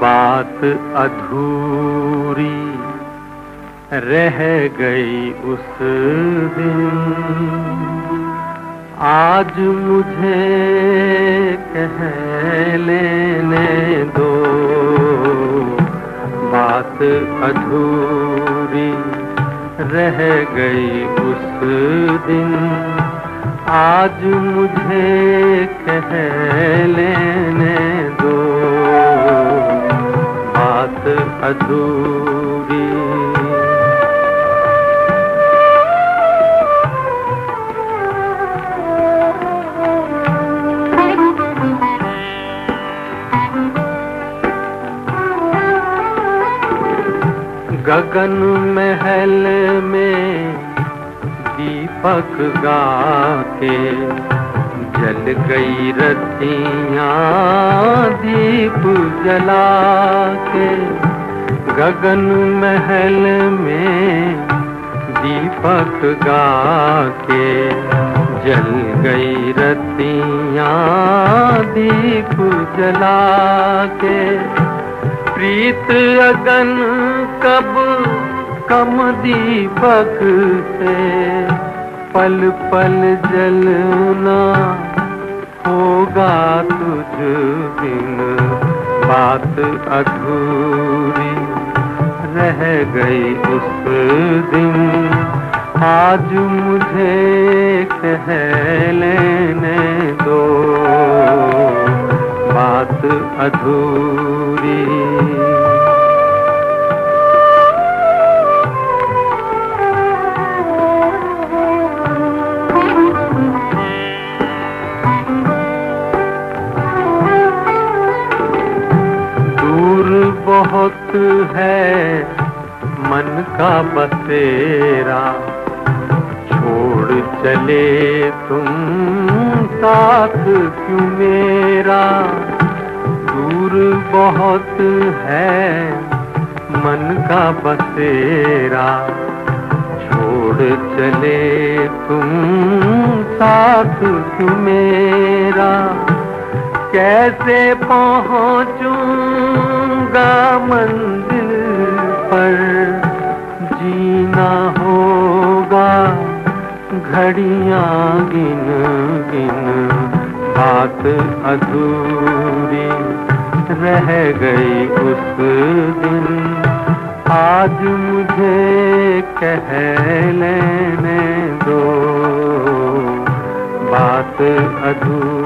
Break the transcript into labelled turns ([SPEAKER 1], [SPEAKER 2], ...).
[SPEAKER 1] बात अधूरी रह गई उस दिन। आज मुझे कह लेने दो। बात अधूरी रह गई उस दिन। आज मुझे कह लेने दो। बात अधूरी गगन महल में दीपक गा के जल गई रतियाँ दीप जला के गगन महल में दीपक गा के जल गई रतियाँ दीप जला के प्रीत अगन कब कम दीपक से पल पल जलना होगा तुझ बिन। बात अधूरी रह गई उस दिन। आज मुझे कह लेने दो। बात अधूरी। दूर बहुत है मन का बसेरा। छोड़ चले तुम साथ क्यों मेरा? दूर बहुत है, मन का बसेरा। छोड़ चले तुम, साथ मेरा? कैसे पहुंचूँगा मंदिर पर? जीना होगा, घड़ियाँ गिन गिन बात अधूरी। रह गई उस दिन। आज मुझे कह लेने दो बात अधूरी